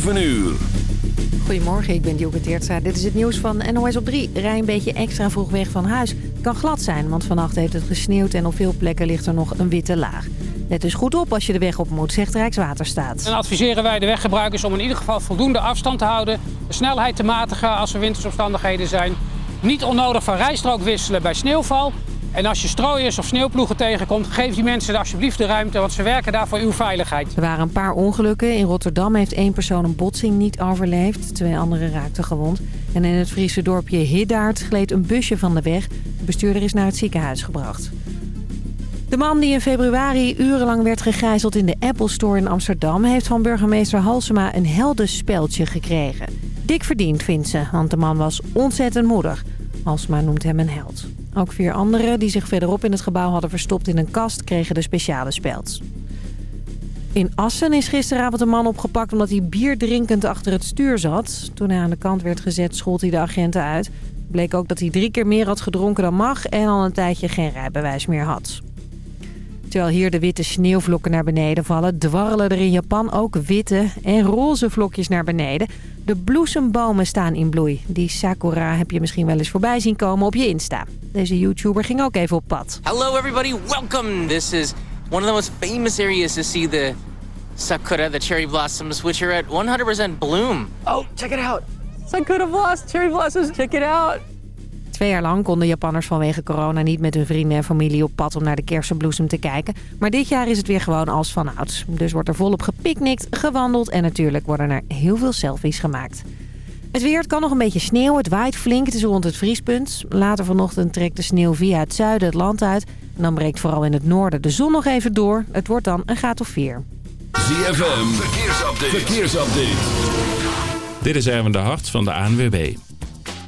7 uur. Goedemorgen, ik ben Dioke Teertstra. Dit is het nieuws van NOS op 3. Rij een beetje extra vroeg weg van huis. Het kan glad zijn, want vannacht heeft het gesneeuwd... en op veel plekken ligt er nog een witte laag. Let dus goed op als je de weg op moet, zegt Rijkswaterstaat. En adviseren wij de weggebruikers om in ieder geval voldoende afstand te houden... de snelheid te matigen als er wintersomstandigheden zijn... niet onnodig van rijstrook wisselen bij sneeuwval... En als je strooiers of sneeuwploegen tegenkomt, geef die mensen alsjeblieft de ruimte, want ze werken daar voor uw veiligheid. Er waren een paar ongelukken. In Rotterdam heeft één persoon een botsing niet overleefd. Twee anderen raakten gewond. En in het Friese dorpje Hiddaard gleed een busje van de weg. De bestuurder is naar het ziekenhuis gebracht. De man die in februari urenlang werd gegijzeld in de Apple Store in Amsterdam... heeft van burgemeester Halsema een heldenspeltje gekregen. Dik verdiend, vindt ze, want de man was ontzettend moedig. Halsema noemt hem een held. Ook vier anderen die zich verderop in het gebouw hadden verstopt in een kast... kregen de speciale speld. In Assen is gisteravond een man opgepakt omdat hij bier drinkend achter het stuur zat. Toen hij aan de kant werd gezet schold hij de agenten uit. Bleek ook dat hij drie keer meer had gedronken dan mag... en al een tijdje geen rijbewijs meer had. Terwijl hier de witte sneeuwvlokken naar beneden vallen... dwarrelen er in Japan ook witte en roze vlokjes naar beneden. De bloesembomen staan in bloei. Die sakura heb je misschien wel eens voorbij zien komen op je Insta. Deze YouTuber ging ook even op pad. Hello everybody, welcome! This is one of the most famous areas to see the sakura, the cherry blossoms, which are at 100% bloom. Oh, check it out! Sakura blossoms, cherry blossoms, check it out! Twee jaar lang konden Japanners vanwege corona niet met hun vrienden en familie op pad om naar de kersenbloesem te kijken. Maar dit jaar is het weer gewoon als vanouds. Dus wordt er volop gepicnict, gewandeld en natuurlijk worden er heel veel selfies gemaakt. Het weer, het kan nog een beetje sneeuwen. Het waait flink, het is rond het vriespunt. Later vanochtend trekt de sneeuw via het zuiden het land uit. En dan breekt vooral in het noorden de zon nog even door. Het wordt dan een graad of 4. ZFM, verkeersupdate. verkeersupdate. Dit is Erwin de Hart van de ANWB.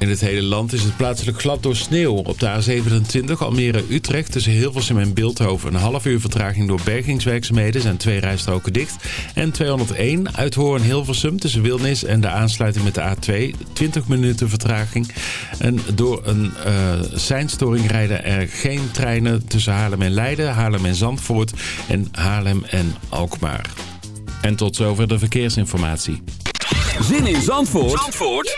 In het hele land is het plaatselijk glad door sneeuw. Op de A27 Almere-Utrecht tussen Hilversum en Beeldhoven. Een half uur vertraging door bergingswerkzaamheden zijn twee rijstroken dicht. En 201 Uithoorn-Hilversum tussen Wilnis en de aansluiting met de A2. 20 minuten vertraging. En door een uh, seinstoring rijden er geen treinen tussen Haarlem en Leiden, Haarlem en Zandvoort en Haarlem en Alkmaar. En tot zover de verkeersinformatie. Zin in Zandvoort, Zandvoort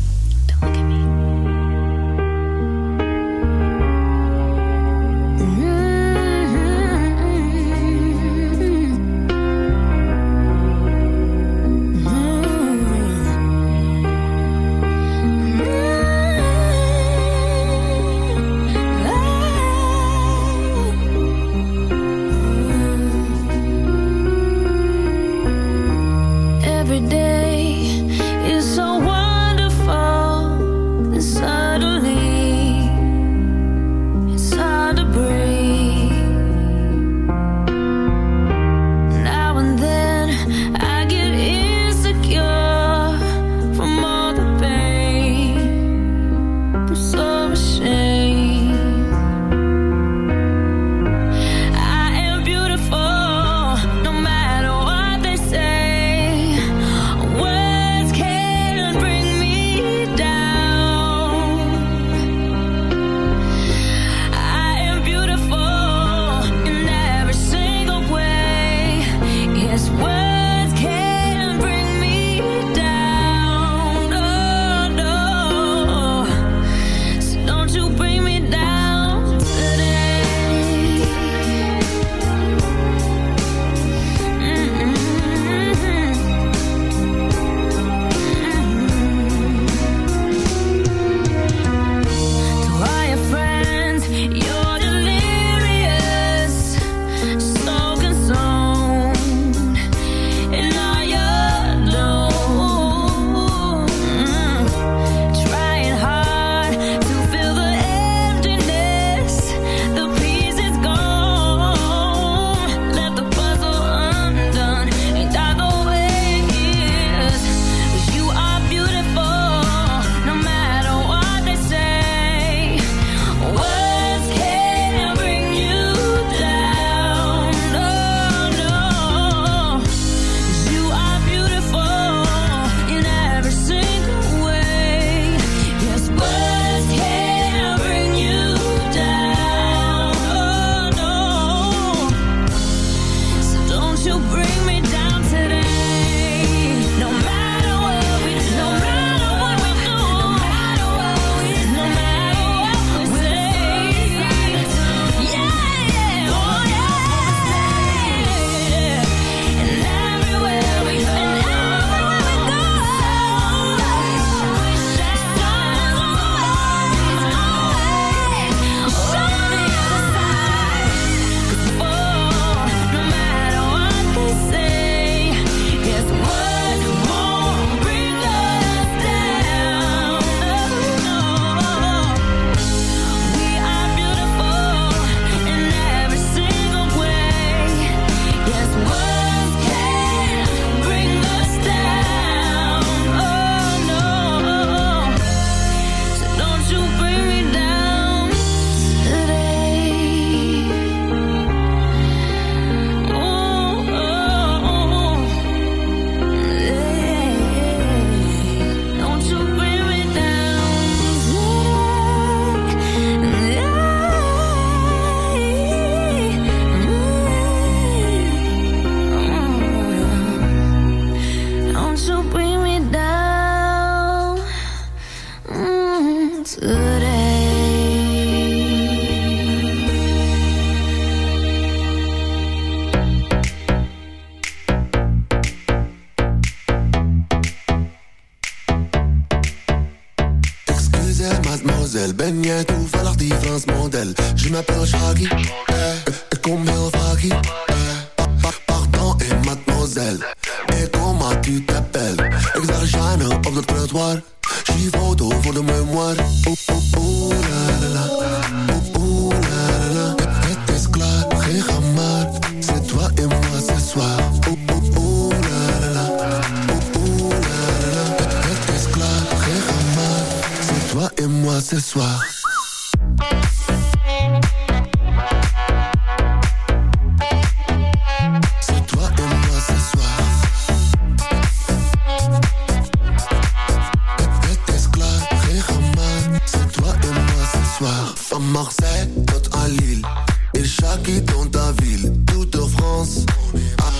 dans ta ville, toute France,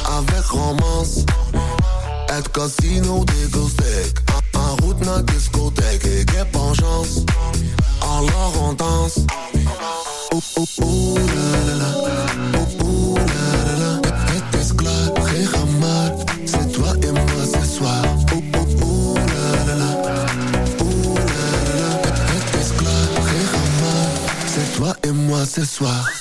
avec romance. Et casino, dégoûté, en route, na discothèque, et guêpe en chance. Alors on danse. Oh, oh, la, la, la. La, la, la. C'est toi et moi ce soir. La, la, la. La, la, la. C'est toi et moi ce soir.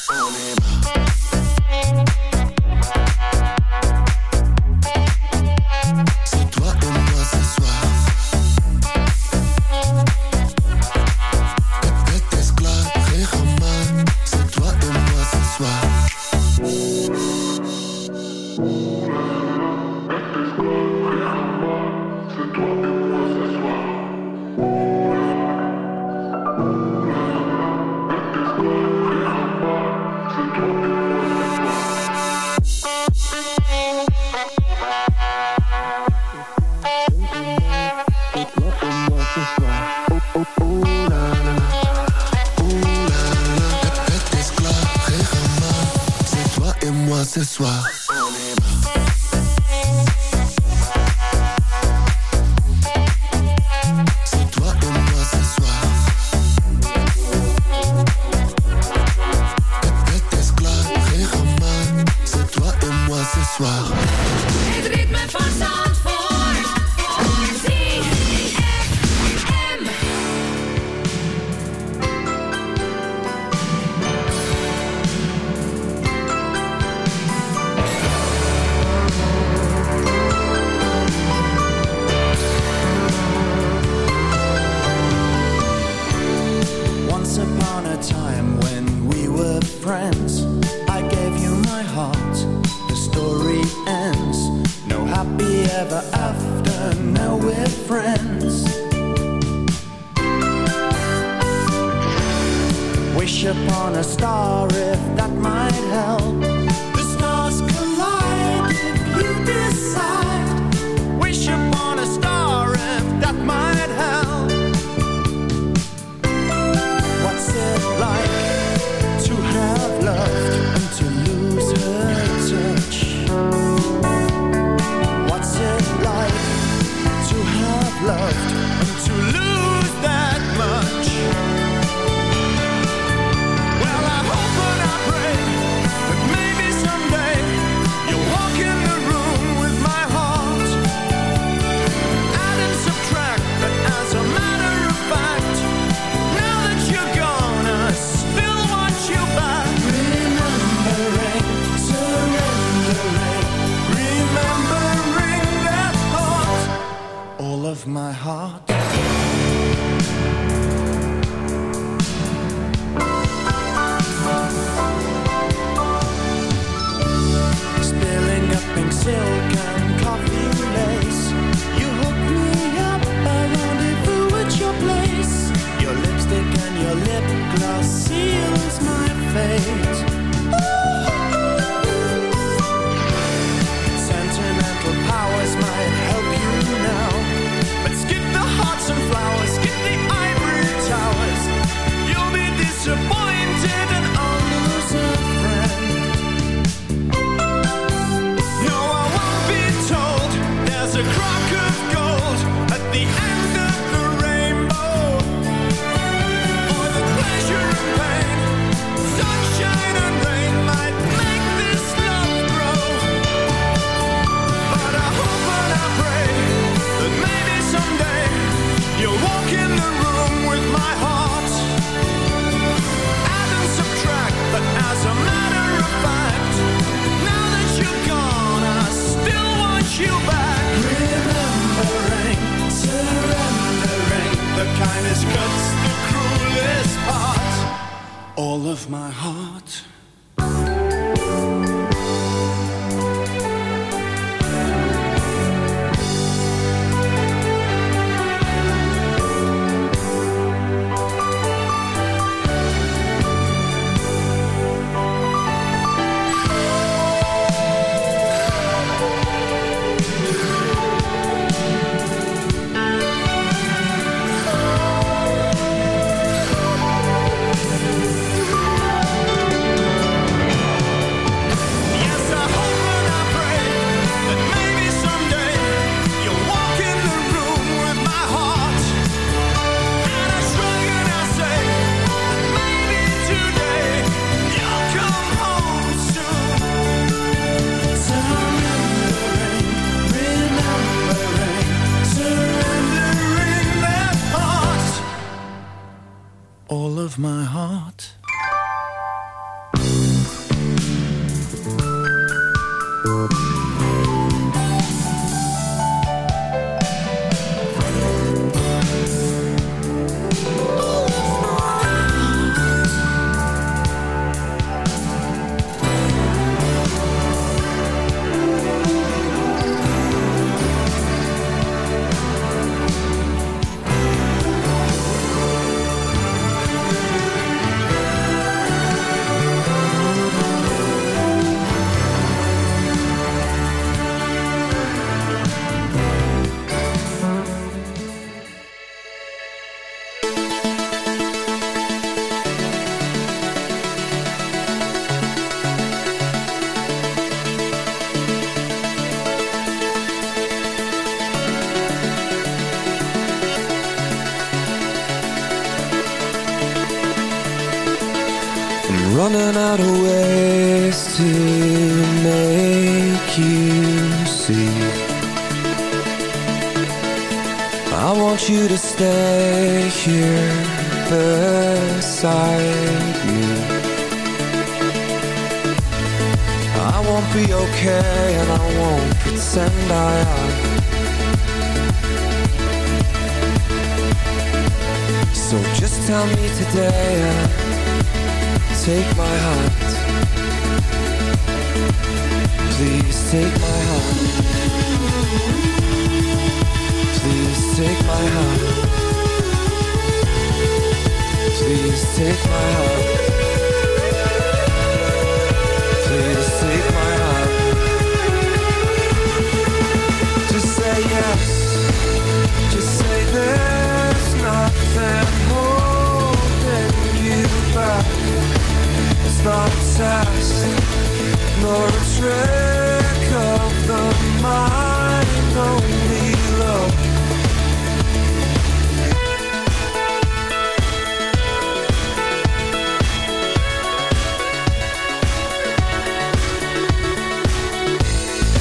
A trick of the mind, only love.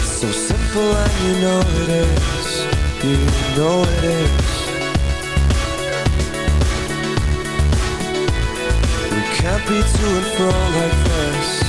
So simple and you know it is, you know it is. Can't be to and fro like this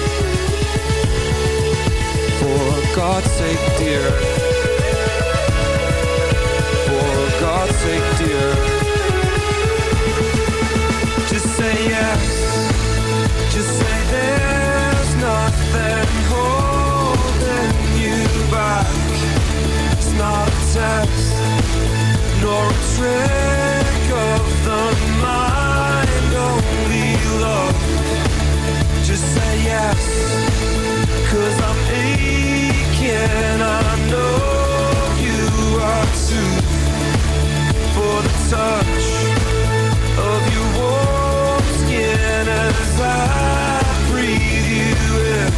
God's sake, dear. For God's sake, dear. Just say yes. Just say there's nothing holding you back. It's not a test, nor a trick of the mind, only love. Just say yes, aching. I know you are too. For the touch of your warm skin as I breathe you in.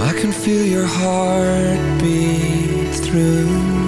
I can feel your heartbeat through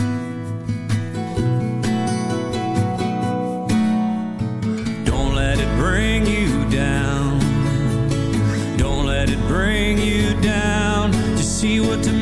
See what tomorrow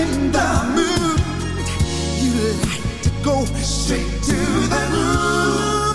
in the mood, you like to go straight to the moon.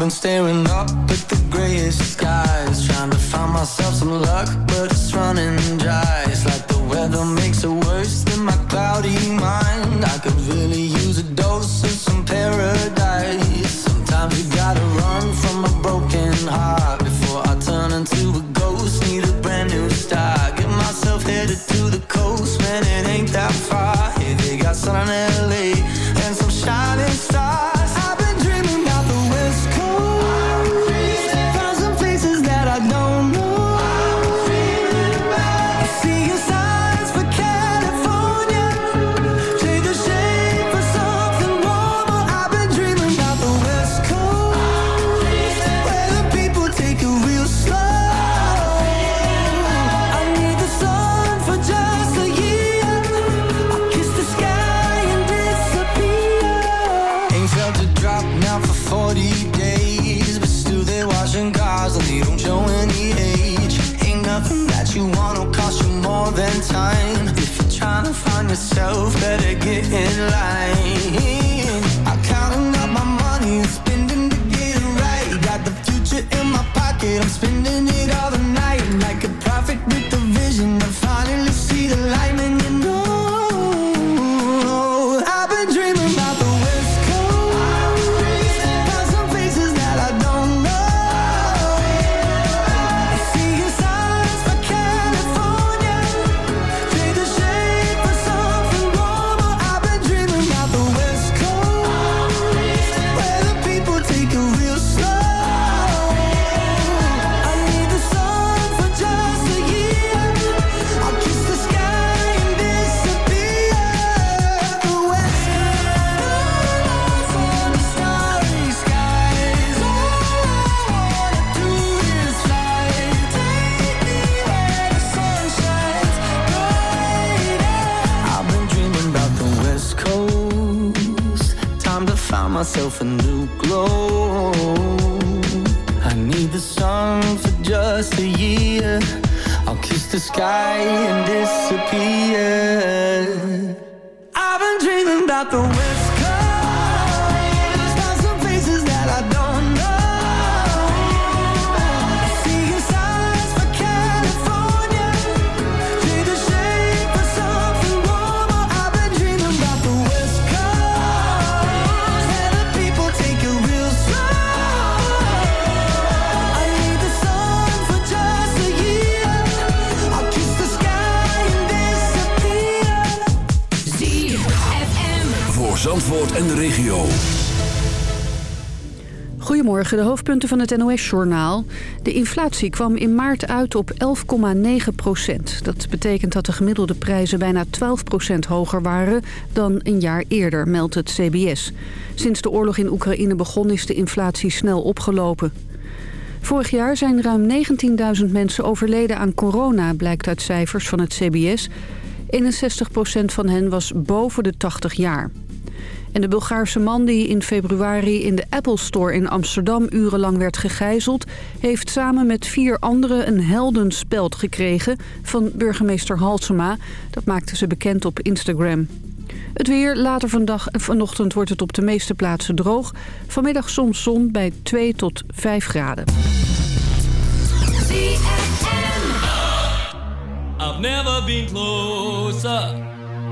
been staring up at the grayest skies Trying to find myself some luck, but it's running dry. It's like the weather makes it worse than my cloudy mind. I could really use a dose of some paradise. Sometimes you gotta run from a broken heart Before I turn into a ghost, need a brand new start. Get myself headed to the coast, man, it ain't that far. Hey, they got sun in L.A hoofdpunten van het NOS-journaal. De inflatie kwam in maart uit op 11,9 procent. Dat betekent dat de gemiddelde prijzen bijna 12 procent hoger waren... dan een jaar eerder, meldt het CBS. Sinds de oorlog in Oekraïne begon is de inflatie snel opgelopen. Vorig jaar zijn ruim 19.000 mensen overleden aan corona... blijkt uit cijfers van het CBS. 61 procent van hen was boven de 80 jaar. En de Bulgaarse man die in februari in de Apple Store in Amsterdam urenlang werd gegijzeld... heeft samen met vier anderen een heldenspeld gekregen van burgemeester Halsema. Dat maakte ze bekend op Instagram. Het weer, later vandaag, eh, vanochtend wordt het op de meeste plaatsen droog. Vanmiddag soms zon bij 2 tot 5 graden. I've never been.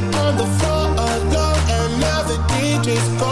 On the floor alone? And now the DJ's gone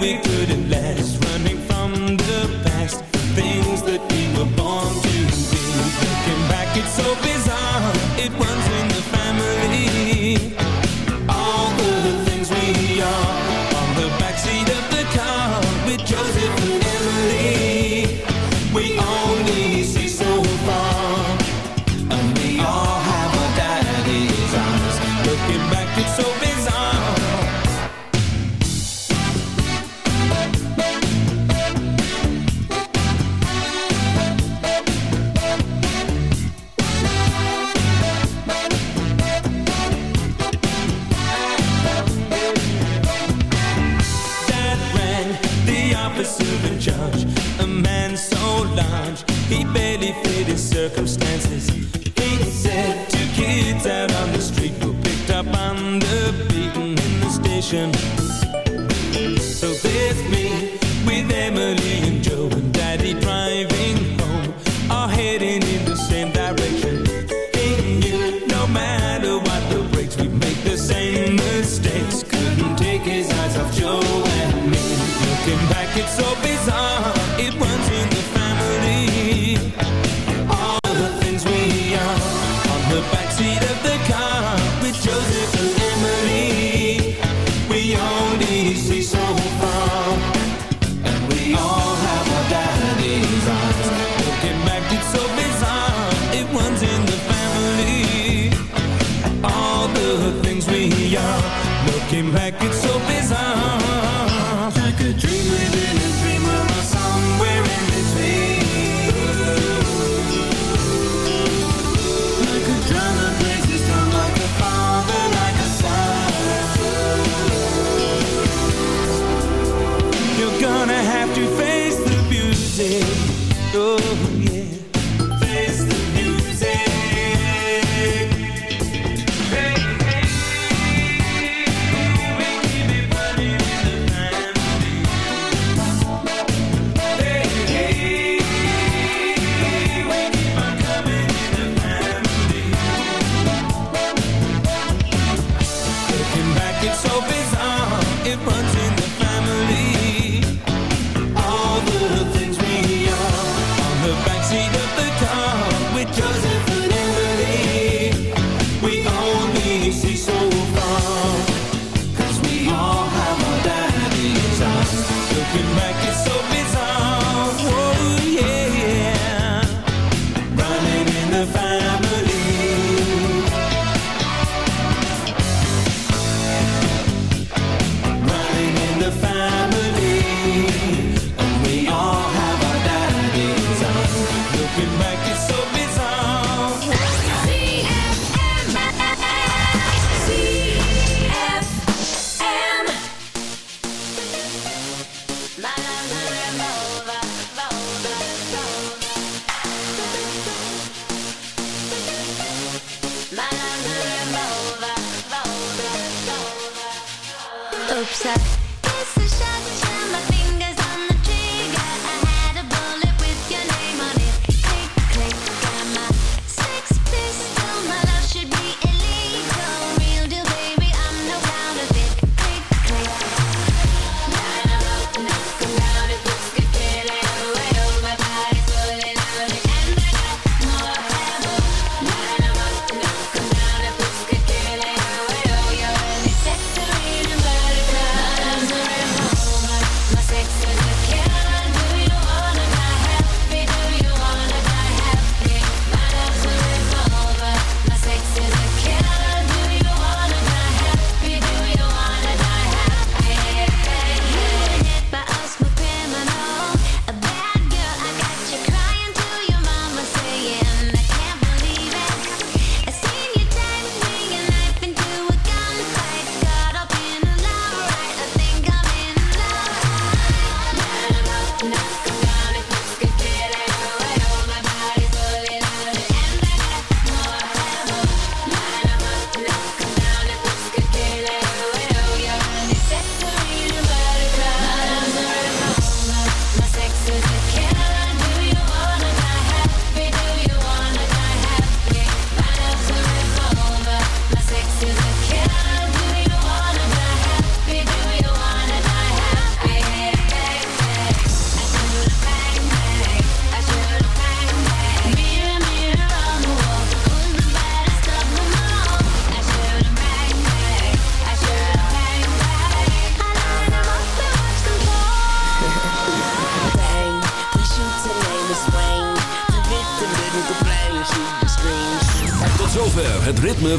we couldn't